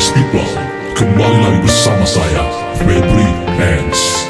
Nice people, kembali lagi bersama saya, Febri Hands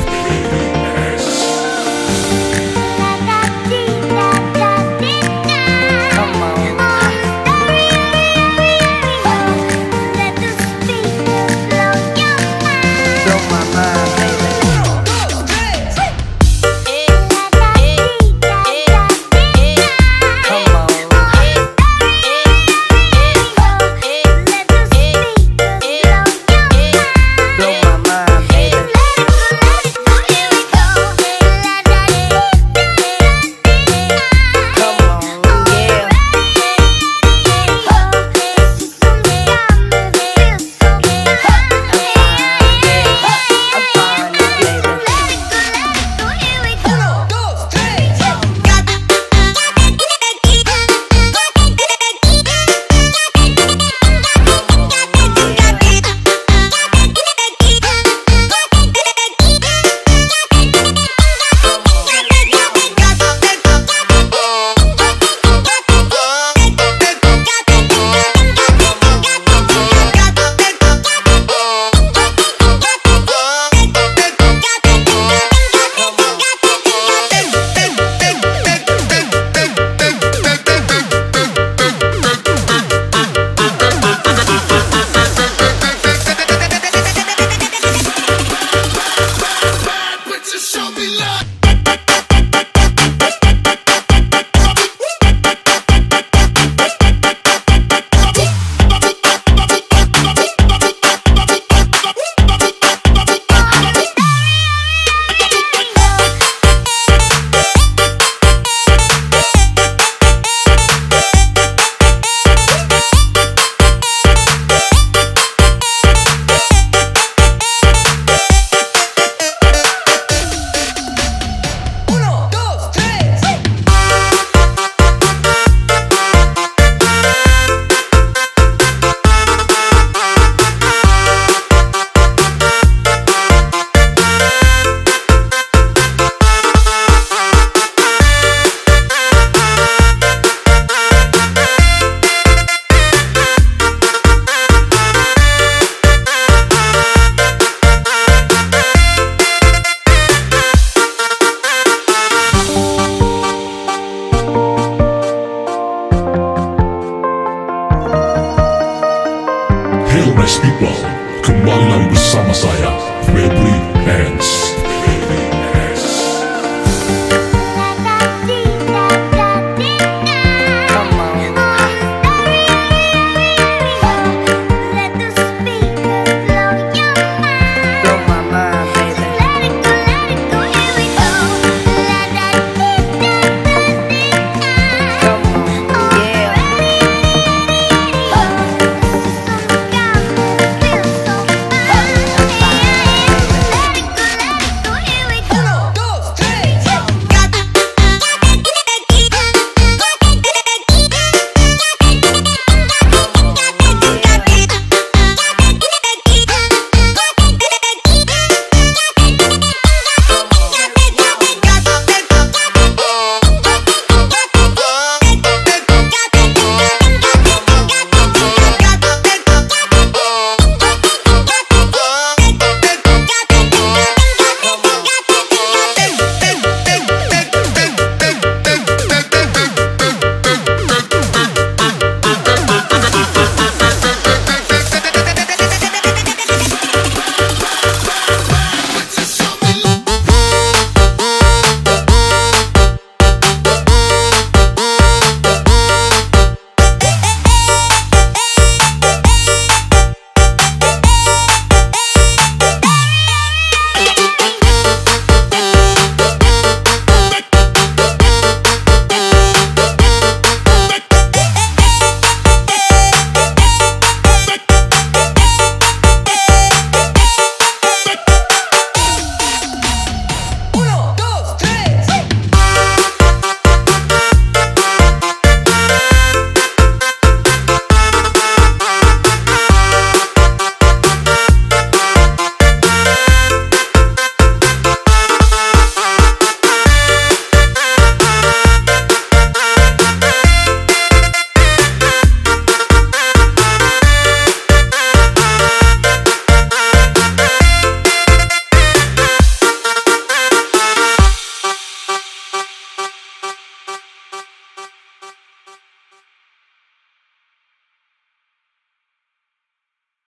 Hey nice people, kembali lagi bersama saya Febri Hands